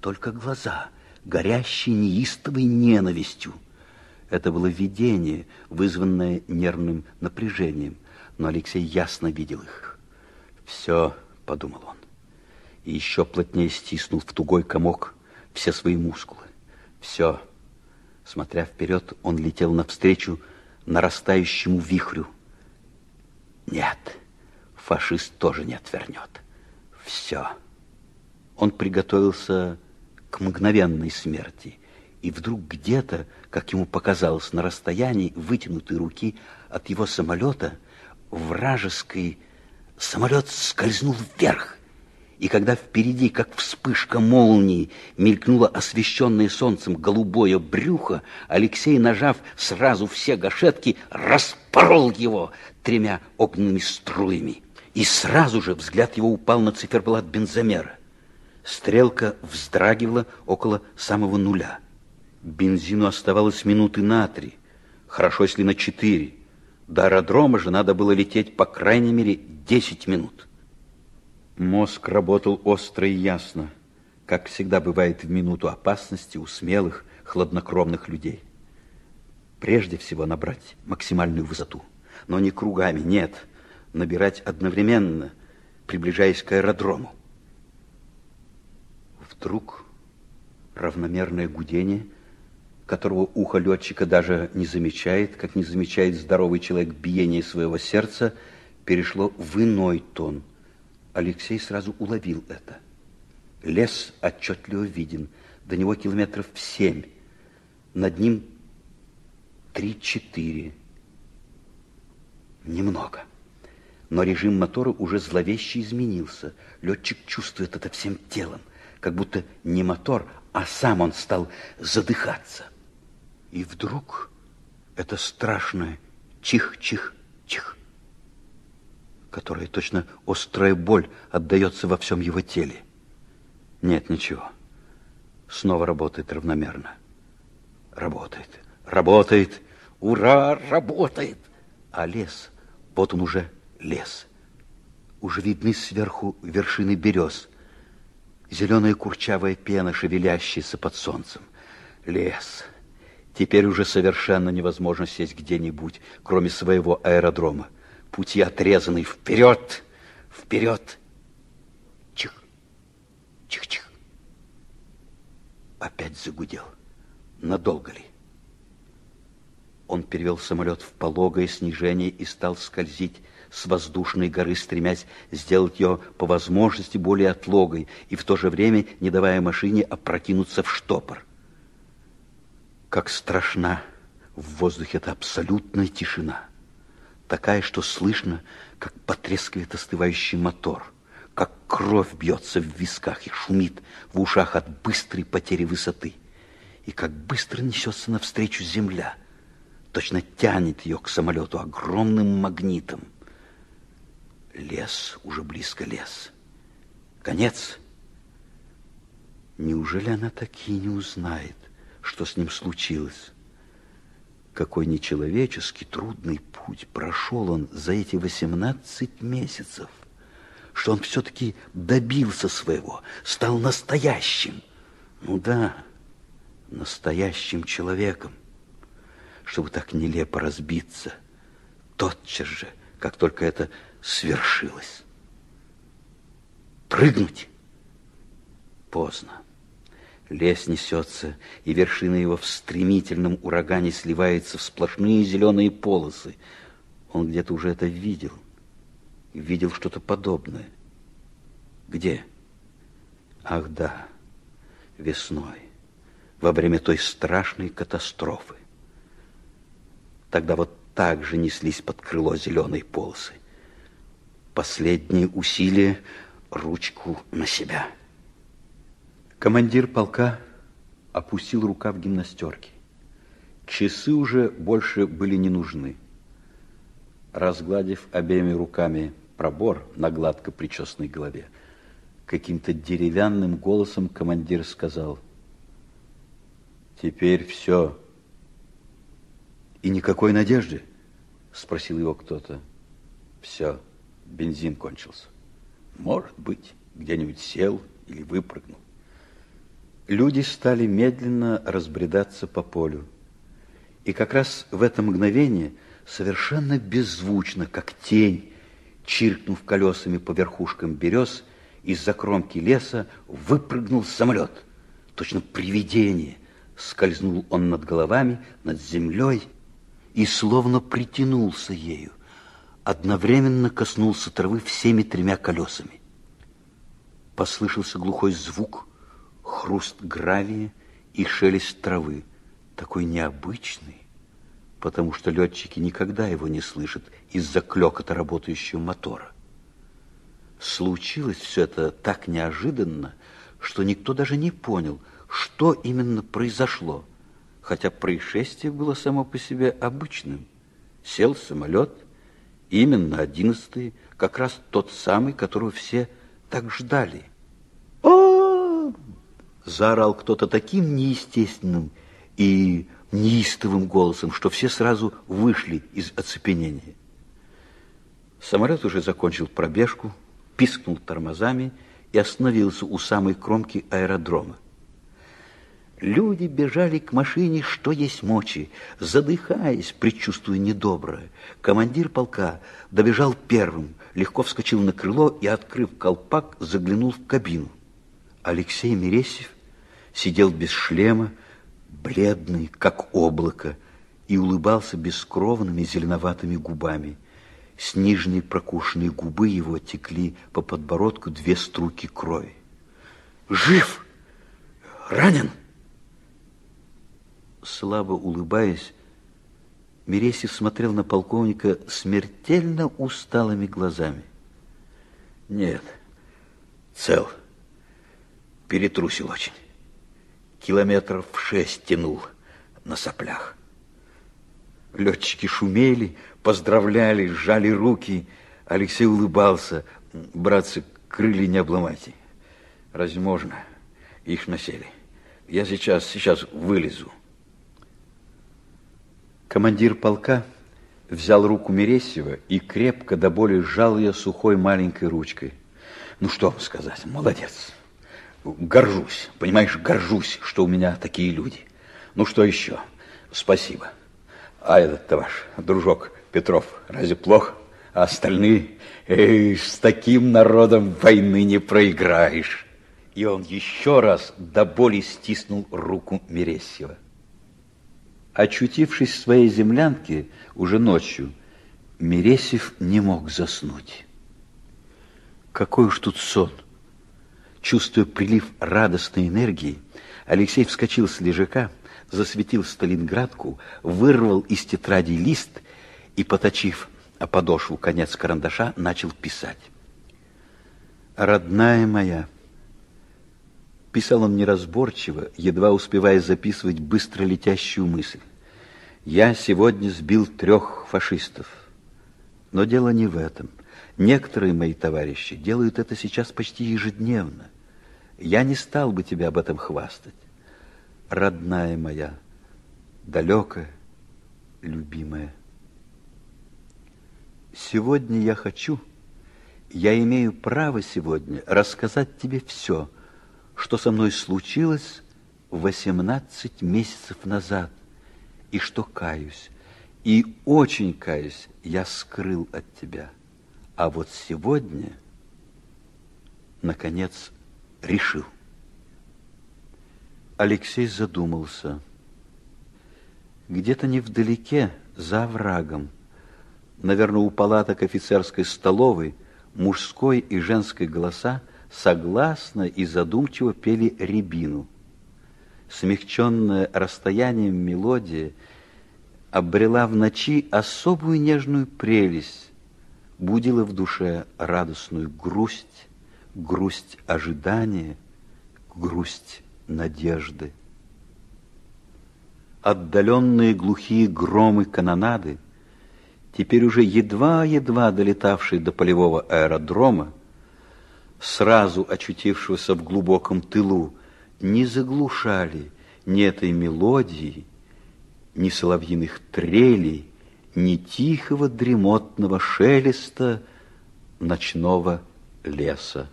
только глаза, горящие неистовой ненавистью. Это было видение, вызванное нервным напряжением, но Алексей ясно видел их. «Все», — подумал он, и еще плотнее стиснул в тугой комок все свои мускулы. «Все». Смотря вперед, он летел навстречу нарастающему вихрю. Нет, фашист тоже не отвернет. Все. Он приготовился мгновенной смерти, и вдруг где-то, как ему показалось, на расстоянии вытянутой руки от его самолета, вражеский самолет скользнул вверх. И когда впереди, как вспышка молнии, мелькнуло освещенное солнцем голубое брюхо, Алексей, нажав сразу все гашетки, распорол его тремя огненными струями. И сразу же взгляд его упал на циферблат бензомера. Стрелка вздрагивала около самого нуля. Бензину оставалось минуты на три, хорошо, если на четыре. До аэродрома же надо было лететь по крайней мере десять минут. Мозг работал остро и ясно, как всегда бывает в минуту опасности у смелых, хладнокровных людей. Прежде всего набрать максимальную высоту, но не кругами, нет, набирать одновременно, приближаясь к аэродрому. Вдруг равномерное гудение, которого ухо летчика даже не замечает, как не замечает здоровый человек биение своего сердца, перешло в иной тон. Алексей сразу уловил это. Лес отчетливо виден, до него километров семь. Над ним три-четыре. Немного. Но режим мотора уже зловеще изменился. Летчик чувствует это всем телом как будто не мотор, а сам он стал задыхаться. И вдруг это страшное чих-чих-чих, которое точно острая боль отдается во всем его теле. Нет, ничего. Снова работает равномерно. Работает, работает, ура, работает. А лес, вот он уже лес. Уже видны сверху вершины берез – зеленая курчавая пена, шевелящаяся под солнцем. Лес. Теперь уже совершенно невозможно сесть где-нибудь, кроме своего аэродрома. Пути отрезаны. Вперед! Вперед! Чих! Чих-чих! Опять загудел. Надолго ли? Он перевел самолет в пологое снижение и стал скользить с воздушной горы, стремясь сделать ее по возможности более отлогой и в то же время не давая машине опрокинуться в штопор. Как страшна! В воздухе эта абсолютная тишина, такая, что слышно, как потрескивает остывающий мотор, как кровь бьется в висках и шумит в ушах от быстрой потери высоты, и как быстро несется навстречу земля, точно тянет ее к самолету огромным магнитом. Лес, уже близко лес. Конец. Неужели она таки не узнает, что с ним случилось? Какой нечеловеческий трудный путь прошел он за эти 18 месяцев, что он все-таки добился своего, стал настоящим. Ну да, настоящим человеком, чтобы так нелепо разбиться. Тотчас же, как только это свершилось. Прыгнуть? Поздно. Лес несется, и вершина его в стремительном урагане сливается в сплошные зеленые полосы. Он где-то уже это видел. Видел что-то подобное. Где? Ах, да, весной, во время той страшной катастрофы. Тогда вот так же неслись под крыло зеленые полосы последние усилия ручку на себя. Командир полка опустил рука в гимнастерке. Часы уже больше были не нужны. Разгладив обеими руками пробор на гладко причесанной голове, каким-то деревянным голосом командир сказал, «Теперь все». «И никакой надежды?» – спросил его кто-то. «Все» бензин кончился. Может быть, где-нибудь сел или выпрыгнул. Люди стали медленно разбредаться по полю. И как раз в это мгновение, совершенно беззвучно, как тень, чиркнув колесами по верхушкам берез, из-за кромки леса выпрыгнул самолет. Точно привидение. Скользнул он над головами, над землей и словно притянулся ею. Одновременно коснулся травы всеми тремя колесами. Послышался глухой звук, хруст гравия и шелест травы, такой необычный, потому что летчики никогда его не слышат из-за клекота работающего мотора. Случилось все это так неожиданно, что никто даже не понял, что именно произошло, хотя происшествие было само по себе обычным. Сел самолет, именно одиннадцатый, как раз тот самый, которого все так ждали. О! Заорал кто-то таким неестественным и неистовым голосом, что все сразу вышли из оцепенения. Самолет уже закончил пробежку, пискнул тормозами и остановился у самой кромки аэродрома. Люди бежали к машине, что есть мочи, задыхаясь, предчувствуя недоброе. Командир полка добежал первым, легко вскочил на крыло и, открыв колпак, заглянул в кабину. Алексей Мересьев сидел без шлема, бледный, как облако, и улыбался бескровными зеленоватыми губами. С нижней прокушенной губы его текли по подбородку две струки крови. «Жив! Ранен!» Слабо улыбаясь, Мересев смотрел на полковника смертельно усталыми глазами. Нет, цел. Перетрусил очень. Километров шесть тянул на соплях. Летчики шумели, поздравляли, сжали руки. Алексей улыбался. Братцы, крылья не обломайте. Разве можно? Их насели. Я сейчас, сейчас вылезу. Командир полка взял руку Мересьева и крепко до боли сжал ее сухой маленькой ручкой. Ну что сказать, молодец. Горжусь, понимаешь, горжусь, что у меня такие люди. Ну что еще? Спасибо. А этот-то ваш дружок Петров, разве плохо? А остальные, эй, с таким народом войны не проиграешь. И он еще раз до боли стиснул руку Мересьева. Очутившись в своей землянке уже ночью, Мересев не мог заснуть. Какой уж тут сон! Чувствуя прилив радостной энергии, Алексей вскочил с лежака, засветил Сталинградку, вырвал из тетради лист и, поточив о подошву конец карандаша, начал писать. «Родная моя!» Писал он неразборчиво, едва успевая записывать быстро летящую мысль. Я сегодня сбил трех фашистов. Но дело не в этом. Некоторые мои товарищи делают это сейчас почти ежедневно. Я не стал бы тебе об этом хвастать. Родная моя, далекая, любимая. Сегодня я хочу, я имею право сегодня рассказать тебе все, что со мной случилось 18 месяцев назад, и что каюсь, и очень каюсь, я скрыл от тебя. А вот сегодня, наконец, решил. Алексей задумался. Где-то невдалеке, за врагом, наверное, у палаток офицерской столовой, мужской и женской голоса согласно и задумчиво пели рябину – смягченная расстоянием мелодия, обрела в ночи особую нежную прелесть, будила в душе радостную грусть, грусть ожидания, грусть надежды. Отдаленные глухие громы канонады, теперь уже едва-едва долетавшие до полевого аэродрома, сразу очутившегося в глубоком тылу, не заглушали ни этой мелодии, ни соловьиных трелей, ни тихого дремотного шелеста ночного леса.